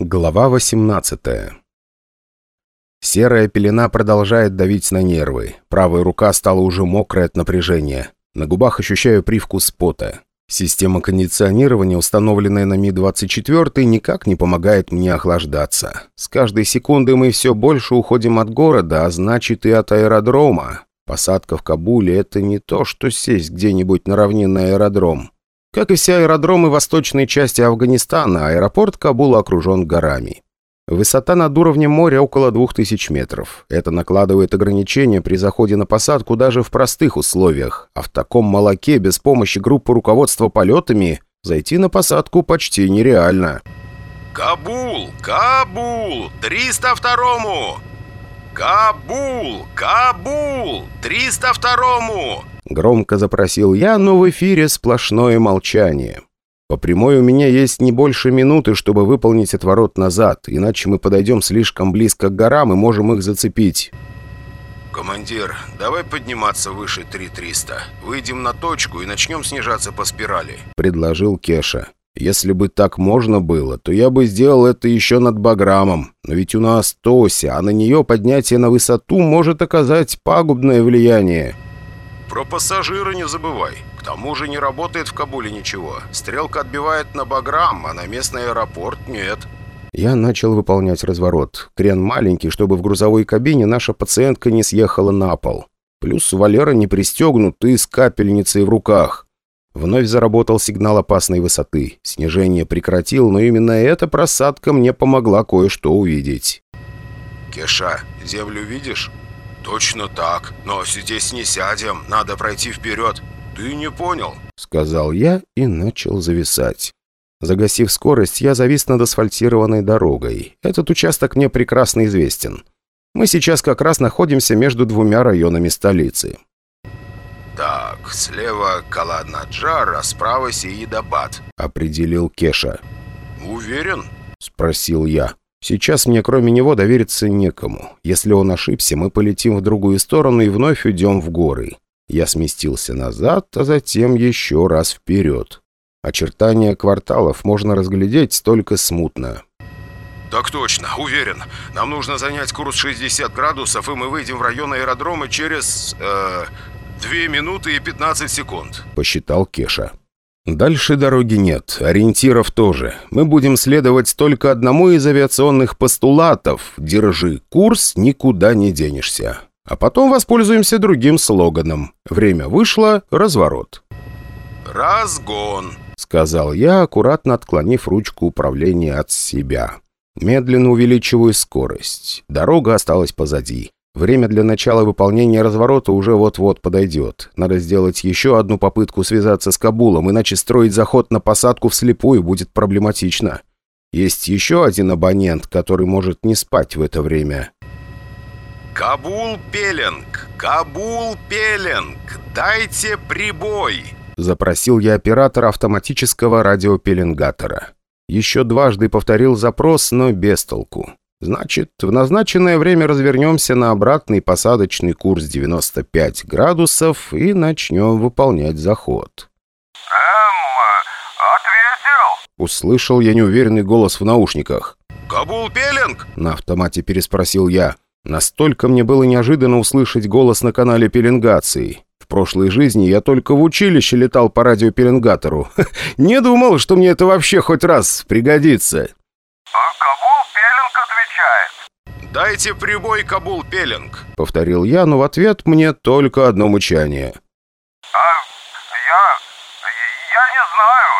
Глава 18 Серая пелена продолжает давить на нервы. Правая рука стала уже мокрой от напряжения. На губах ощущаю привкус пота. Система кондиционирования, установленная на Ми-24, никак не помогает мне охлаждаться. С каждой секундой мы все больше уходим от города, а значит и от аэродрома. Посадка в Кабуле – это не то, что сесть где-нибудь на равнинный аэродром. Как и все аэродромы восточной части Афганистана, аэропорт Кабула окружен горами. Высота над уровнем моря около 2000 метров. Это накладывает ограничения при заходе на посадку даже в простых условиях, а в таком молоке без помощи группы руководства полетами зайти на посадку почти нереально. «Кабул! Кабул! 302-му! Кабул! Кабул! 302-му!» Громко запросил я, но в эфире сплошное молчание. По прямой у меня есть не больше минуты, чтобы выполнить отворот назад, иначе мы подойдем слишком близко к горам и можем их зацепить. «Командир, давай подниматься выше 3300. Выйдем на точку и начнем снижаться по спирали», — предложил Кеша. «Если бы так можно было, то я бы сделал это еще над Баграмом. Но ведь у нас Тося, а на нее поднятие на высоту может оказать пагубное влияние». «Про пассажира не забывай. К тому же не работает в Кабуле ничего. Стрелка отбивает на Баграм, а на местный аэропорт нет». Я начал выполнять разворот. Крен маленький, чтобы в грузовой кабине наша пациентка не съехала на пол. Плюс Валера не пристегнут и с капельницей в руках. Вновь заработал сигнал опасной высоты. Снижение прекратил, но именно эта просадка мне помогла кое-что увидеть. «Кеша, землю видишь?» «Точно так. Но здесь не сядем. Надо пройти вперед. Ты не понял?» Сказал я и начал зависать. Загасив скорость, я завис над асфальтированной дорогой. Этот участок мне прекрасно известен. Мы сейчас как раз находимся между двумя районами столицы. «Так, слева Каладнаджар, а справа Сеидабад», — определил Кеша. «Уверен?» — спросил я. Сейчас мне кроме него довериться некому. Если он ошибся, мы полетим в другую сторону и вновь уйдем в горы. Я сместился назад, а затем еще раз вперед. Очертания кварталов можно разглядеть только смутно. «Так точно, уверен. Нам нужно занять курс 60 градусов, и мы выйдем в район аэродрома через... Э, 2 минуты и 15 секунд», — посчитал Кеша. Дальше дороги нет, ориентиров тоже. Мы будем следовать только одному из авиационных постулатов «Держи курс, никуда не денешься». А потом воспользуемся другим слоганом. Время вышло, разворот. «Разгон», — сказал я, аккуратно отклонив ручку управления от себя. Медленно увеличиваю скорость. Дорога осталась позади. Время для начала выполнения разворота уже вот-вот подойдет. Надо сделать еще одну попытку связаться с Кабулом, иначе строить заход на посадку вслепую будет проблематично. Есть еще один абонент, который может не спать в это время. «Кабул-Пеленг! Кабул-Пеленг! Дайте прибой!» Запросил я оператора автоматического радиопеленгатора. Еще дважды повторил запрос, но без толку. Значит, в назначенное время развернемся на обратный посадочный курс 95 градусов и начнем выполнять заход. «Эм, ответил?» Услышал я неуверенный голос в наушниках. «Кабул Пеленг?» На автомате переспросил я. Настолько мне было неожиданно услышать голос на канале пеленгации. В прошлой жизни я только в училище летал по радиопеленгатору. Не думал, что мне это вообще хоть раз пригодится. «Дайте прибой, Кабул Пеленг!» — повторил я, но в ответ мне только одно мычание. «А я... я не знаю.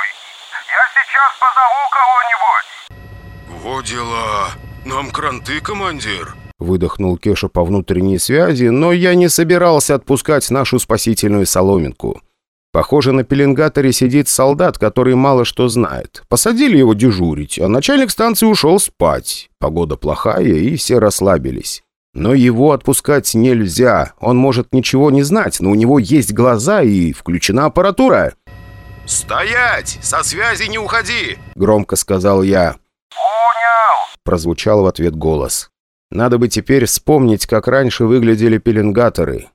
Я сейчас позову кого-нибудь». «Во дела! Нам кранты, командир!» Выдохнул Кеша по внутренней связи, но я не собирался отпускать нашу спасительную соломинку. Похоже, на пеленгаторе сидит солдат, который мало что знает. Посадили его дежурить, а начальник станции ушел спать. Погода плохая, и все расслабились. Но его отпускать нельзя. Он может ничего не знать, но у него есть глаза и включена аппаратура. «Стоять! Со связи не уходи!» — громко сказал я. «Понял!» — прозвучал в ответ голос. «Надо бы теперь вспомнить, как раньше выглядели пеленгаторы».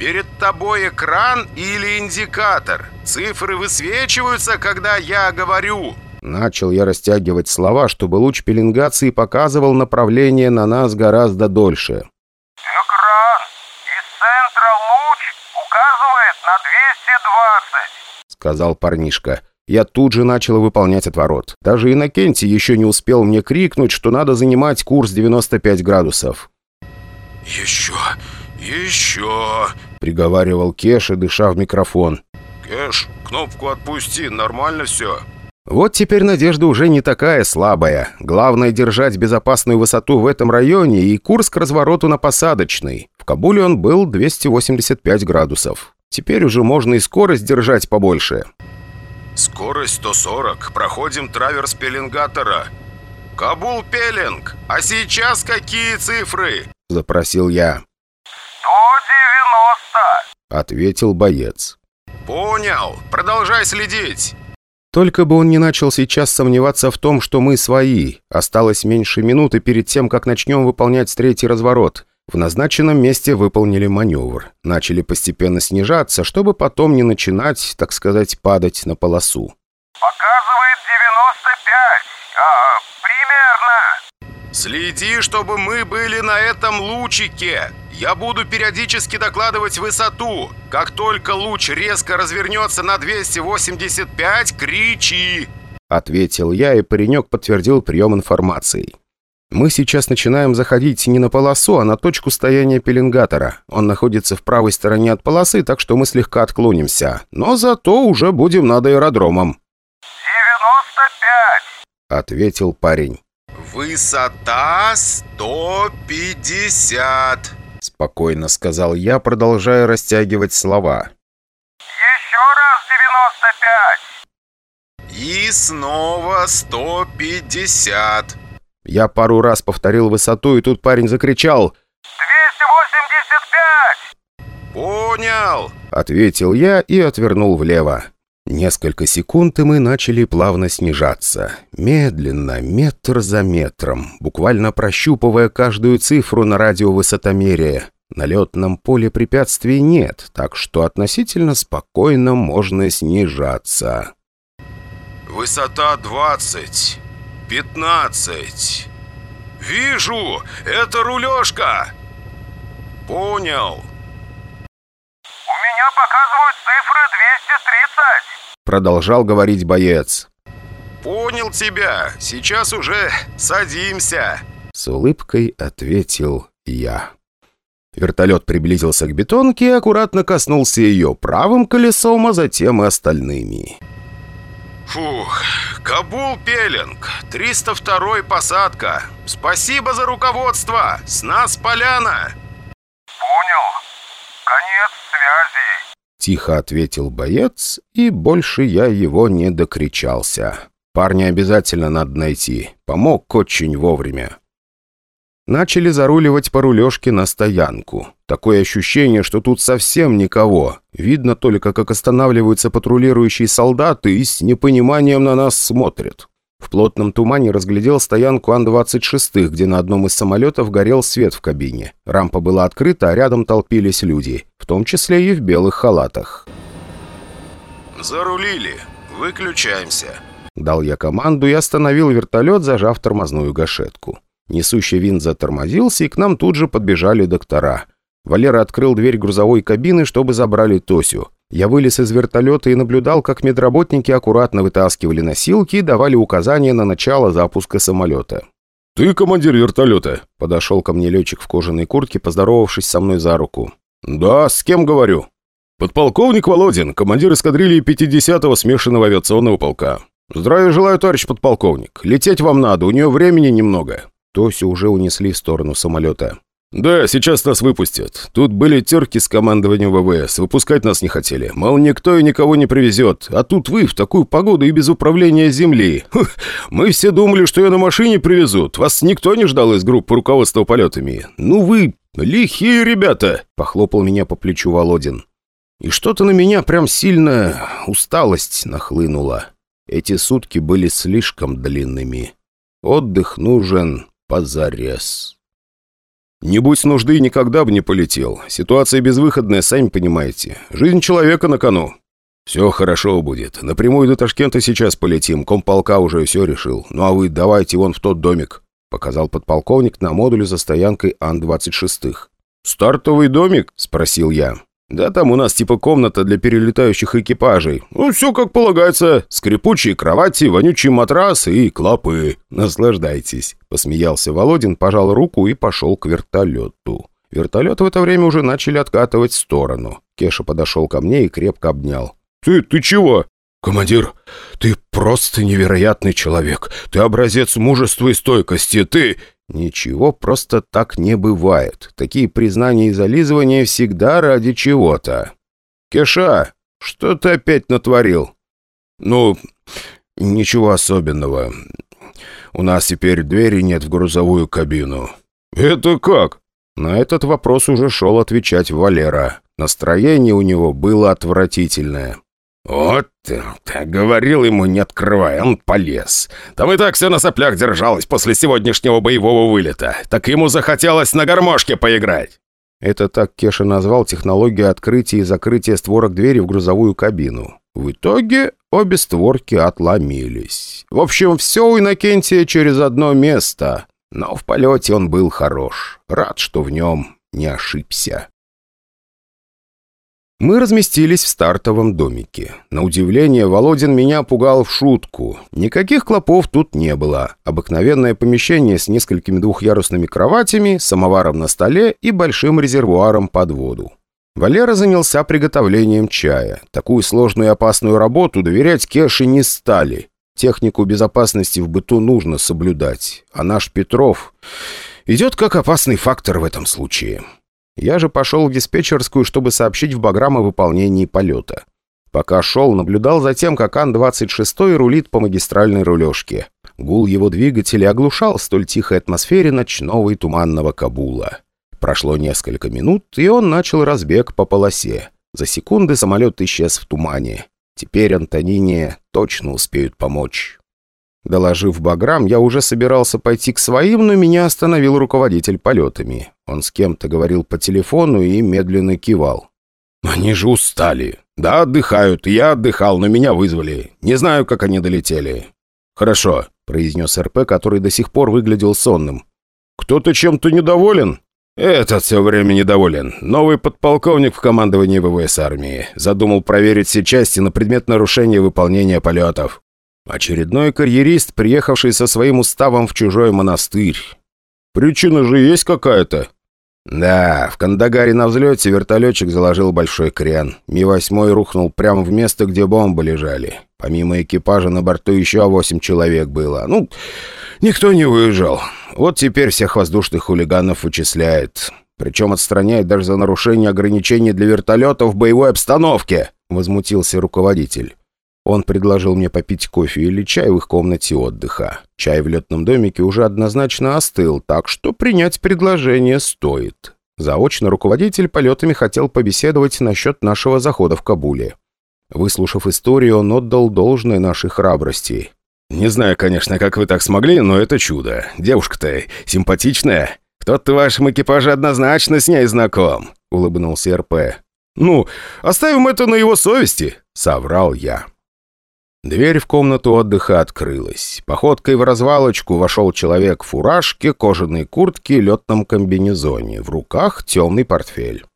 Перед тобой экран или индикатор. Цифры высвечиваются, когда я говорю. Начал я растягивать слова, чтобы луч пеленгации показывал направление на нас гораздо дольше. Экран! Из центра луч указывает на 220. сказал парнишка. Я тут же начал выполнять отворот. Даже Иннокентий еще не успел мне крикнуть, что надо занимать курс 95 градусов. «Еще, еще!» — приговаривал Кеша, дыша в микрофон. «Кэш, кнопку отпусти, нормально все?» Вот теперь надежда уже не такая слабая. Главное держать безопасную высоту в этом районе и курс к развороту на посадочный. В Кабуле он был 285 градусов. Теперь уже можно и скорость держать побольше. «Скорость 140, проходим траверс пеленгатора. Кабул Пеленг, а сейчас какие цифры?» – запросил я. 190. Ответил боец. «Понял, продолжай следить». Только бы он не начал сейчас сомневаться в том, что мы свои. Осталось меньше минуты перед тем, как начнем выполнять третий разворот. В назначенном месте выполнили маневр. Начали постепенно снижаться, чтобы потом не начинать, так сказать, падать на полосу. Показывает 95. А, примерно. «Следи, чтобы мы были на этом лучике. Я буду периодически докладывать высоту. Как только луч резко развернется на 285, кричи!» Ответил я, и паренек подтвердил прием информации. Мы сейчас начинаем заходить не на полосу, а на точку стояния пеленгатора. Он находится в правой стороне от полосы, так что мы слегка отклонимся. Но зато уже будем над аэродромом. 95. Ответил парень. «Высота 150!» Спокойно сказал я, продолжая растягивать слова. Еще раз 95. «И снова 150!» Я пару раз повторил высоту, и тут парень закричал 285. «Понял!» Ответил я и отвернул влево. Несколько секунд, и мы начали плавно снижаться. Медленно, метр за метром, буквально прощупывая каждую цифру на радиовысотомере. На летном поле препятствий нет, так что относительно спокойно можно снижаться. «Высота 20, 15. Вижу! Это рулежка!» «Понял!» У меня показывают цифры 230. Продолжал говорить боец. «Понял тебя! Сейчас уже садимся!» С улыбкой ответил я. Вертолет приблизился к бетонке и аккуратно коснулся ее правым колесом, а затем и остальными. Фух, Кабул Пеленг, 302 посадка. Спасибо за руководство. С нас поляна. Понял. Конец связи. Тихо ответил боец, и больше я его не докричался. Парня обязательно надо найти. Помог очень вовремя. Начали заруливать по рулежке на стоянку. Такое ощущение, что тут совсем никого. Видно только, как останавливаются патрулирующие солдаты и с непониманием на нас смотрят. В плотном тумане разглядел стоянку Ан-26, где на одном из самолетов горел свет в кабине. Рампа была открыта, а рядом толпились люди, в том числе и в белых халатах. Зарулили. Выключаемся. Дал я команду и остановил вертолет, зажав тормозную гашетку. Несущий винт затормозился, и к нам тут же подбежали доктора. Валера открыл дверь грузовой кабины, чтобы забрали Тосю. Я вылез из вертолета и наблюдал, как медработники аккуратно вытаскивали носилки и давали указания на начало запуска самолета. «Ты командир вертолета?» – подошел ко мне летчик в кожаной куртке, поздоровавшись со мной за руку. «Да, с кем говорю?» «Подполковник Володин, командир эскадрильи 50-го смешанного авиационного полка. Здравия желаю, товарищ подполковник. Лететь вам надо, у нее времени немного». Тосю уже унесли в сторону самолета. «Да, сейчас нас выпустят. Тут были терки с командованием ВВС. Выпускать нас не хотели. Мол, никто и никого не привезет. А тут вы в такую погоду и без управления земли. Мы все думали, что ее на машине привезут. Вас никто не ждал из группы руководства полетами. Ну вы лихие ребята!» Похлопал меня по плечу Володин. И что-то на меня прям сильно усталость нахлынула. Эти сутки были слишком длинными. Отдых нужен позарез. Не будь нужды, никогда бы не полетел. Ситуация безвыходная, сами понимаете. Жизнь человека на кону. «Все хорошо будет. Напрямую до Ташкента сейчас полетим. Комполка уже все решил. Ну а вы давайте вон в тот домик», — показал подполковник на модуле за стоянкой Ан-26. «Стартовый домик?» — спросил я. «Да там у нас типа комната для перелетающих экипажей. Ну, все как полагается. Скрипучие кровати, вонючий матрас и клопы. Наслаждайтесь», — посмеялся Володин, пожал руку и пошел к вертолету. Вертолет в это время уже начали откатывать в сторону. Кеша подошел ко мне и крепко обнял. «Ты, ты чего?» «Командир, ты просто невероятный человек. Ты образец мужества и стойкости. Ты...» Ничего просто так не бывает. Такие признания и зализывания всегда ради чего-то. «Кеша, что ты опять натворил?» «Ну, ничего особенного. У нас теперь двери нет в грузовую кабину». «Это как?» На этот вопрос уже шел отвечать Валера. Настроение у него было отвратительное. «Вот так, говорил ему, не открывай, он полез. Там и так все на соплях держалось после сегодняшнего боевого вылета. Так ему захотелось на гармошке поиграть». Это так Кеша назвал технологию открытия и закрытия створок двери в грузовую кабину. В итоге обе створки отломились. В общем, все у Иннокентия через одно место. Но в полете он был хорош. Рад, что в нем не ошибся. Мы разместились в стартовом домике. На удивление, Володин меня пугал в шутку. Никаких клопов тут не было. Обыкновенное помещение с несколькими двухъярусными кроватями, самоваром на столе и большим резервуаром под воду. Валера занялся приготовлением чая. Такую сложную и опасную работу доверять Кеше не стали. Технику безопасности в быту нужно соблюдать. А наш Петров идет как опасный фактор в этом случае. Я же пошел в диспетчерскую, чтобы сообщить в Баграм о выполнении полета. Пока шел, наблюдал за тем, как Ан-26 рулит по магистральной рулежке. Гул его двигателя оглушал в столь тихой атмосфере ночного и туманного Кабула. Прошло несколько минут, и он начал разбег по полосе. За секунды самолет исчез в тумане. Теперь Антонине точно успеют помочь. Доложив Баграм, я уже собирался пойти к своим, но меня остановил руководитель полетами. Он с кем-то говорил по телефону и медленно кивал. «Они же устали. Да, отдыхают. Я отдыхал, но меня вызвали. Не знаю, как они долетели». «Хорошо», — произнес РП, который до сих пор выглядел сонным. «Кто-то чем-то недоволен?» «Этот все время недоволен. Новый подполковник в командовании ВВС армии. Задумал проверить все части на предмет нарушения выполнения полетов. Очередной карьерист, приехавший со своим уставом в чужой монастырь. Причина же есть какая-то? Да, в Кандагаре на взлете вертолетчик заложил большой крен. Ми-8 рухнул прямо в место, где бомбы лежали. Помимо экипажа на борту еще восемь человек было. Ну, никто не выжил. Вот теперь всех воздушных хулиганов вычисляет. Причем отстраняет даже за нарушение ограничений для вертолетов в боевой обстановке, возмутился руководитель. Он предложил мне попить кофе или чай в их комнате отдыха. Чай в летном домике уже однозначно остыл, так что принять предложение стоит. Заочно руководитель полетами хотел побеседовать насчет нашего захода в Кабуле. Выслушав историю, он отдал должное нашей храбрости. «Не знаю, конечно, как вы так смогли, но это чудо. Девушка-то симпатичная. Кто-то в вашем экипаже однозначно с ней знаком», — улыбнулся РП. «Ну, оставим это на его совести», — соврал я. Дверь в комнату отдыха открылась. Походкой в развалочку вошел человек в фуражке, кожаной куртке и летном комбинезоне. В руках темный портфель.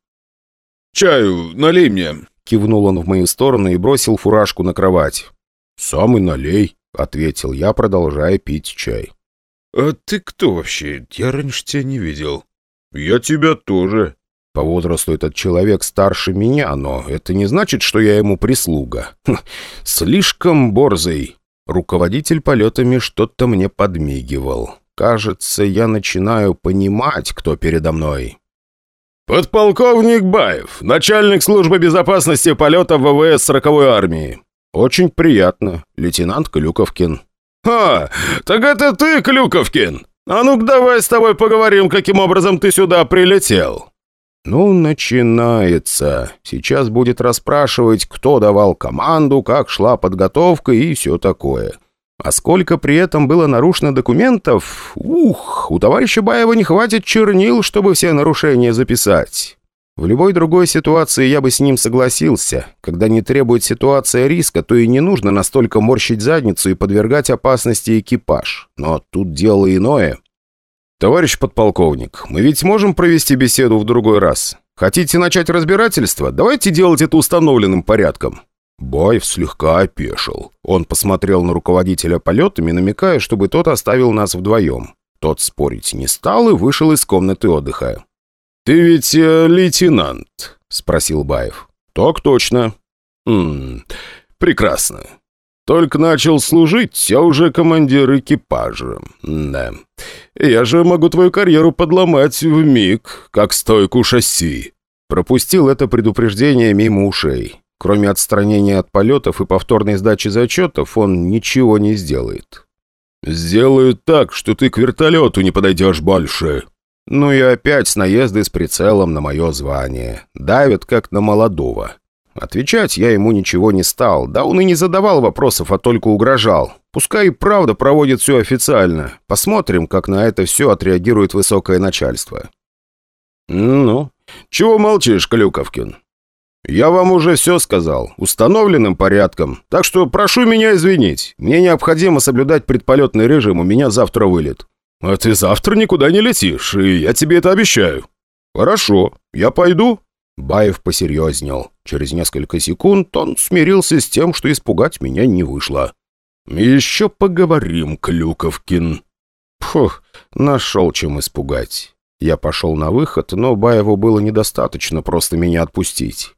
«Чаю налей мне!» Кивнул он в мою сторону и бросил фуражку на кровать. «Сам и налей», — ответил я, продолжая пить чай. «А ты кто вообще? Я раньше тебя не видел». «Я тебя тоже», по возрасту этот человек старше меня, но это не значит, что я ему прислуга. Хм, слишком борзый. Руководитель полетами что-то мне подмигивал. Кажется, я начинаю понимать, кто передо мной. «Подполковник Баев, начальник службы безопасности полета ВВС 40-й армии». «Очень приятно, лейтенант Клюковкин». «А, так это ты, Клюковкин? А ну-ка давай с тобой поговорим, каким образом ты сюда прилетел». «Ну, начинается. Сейчас будет расспрашивать, кто давал команду, как шла подготовка и все такое. А сколько при этом было нарушено документов? Ух, у товарища Баева не хватит чернил, чтобы все нарушения записать». В любой другой ситуации я бы с ним согласился. Когда не требует ситуация риска, то и не нужно настолько морщить задницу и подвергать опасности экипаж. Но тут дело иное. «Товарищ подполковник, мы ведь можем провести беседу в другой раз? Хотите начать разбирательство? Давайте делать это установленным порядком». Баев слегка опешил. Он посмотрел на руководителя полетами, намекая, чтобы тот оставил нас вдвоем. Тот спорить не стал и вышел из комнаты отдыха. «Ты ведь э, лейтенант?» — спросил Баев. «Так точно». «Ммм, прекрасно. Только начал служить, а уже командир экипажа. Да. Я же могу твою карьеру подломать в миг, как стойку шасси». Пропустил это предупреждение мимо ушей. Кроме отстранения от полетов и повторной сдачи зачетов, он ничего не сделает. «Сделаю так, что ты к вертолету не подойдешь больше», ну и опять с наезды с прицелом на мое звание. Давит, как на молодого. Отвечать я ему ничего не стал. Да он и не задавал вопросов, а только угрожал. Пускай и правда проводит все официально. Посмотрим, как на это все отреагирует высокое начальство. «Ну, чего молчишь, Клюковкин?» «Я вам уже все сказал, установленным порядком, так что прошу меня извинить. Мне необходимо соблюдать предполетный режим, у меня завтра вылет». «А ты завтра никуда не летишь, и я тебе это обещаю». «Хорошо, я пойду». Баев посерьезнел. Через несколько секунд он смирился с тем, что испугать меня не вышло. «Еще поговорим, Клюковкин». Фух, нашел чем испугать. Я пошел на выход, но Баеву было недостаточно просто меня отпустить.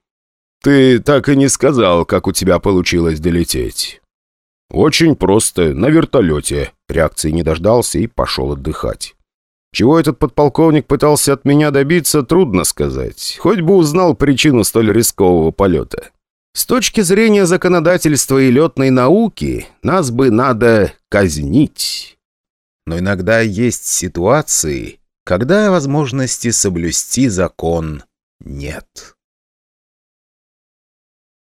«Ты так и не сказал, как у тебя получилось долететь». «Очень просто, на вертолете». Реакции не дождался и пошел отдыхать. Чего этот подполковник пытался от меня добиться, трудно сказать. Хоть бы узнал причину столь рискового полета. С точки зрения законодательства и летной науки, нас бы надо казнить. Но иногда есть ситуации, когда возможности соблюсти закон нет.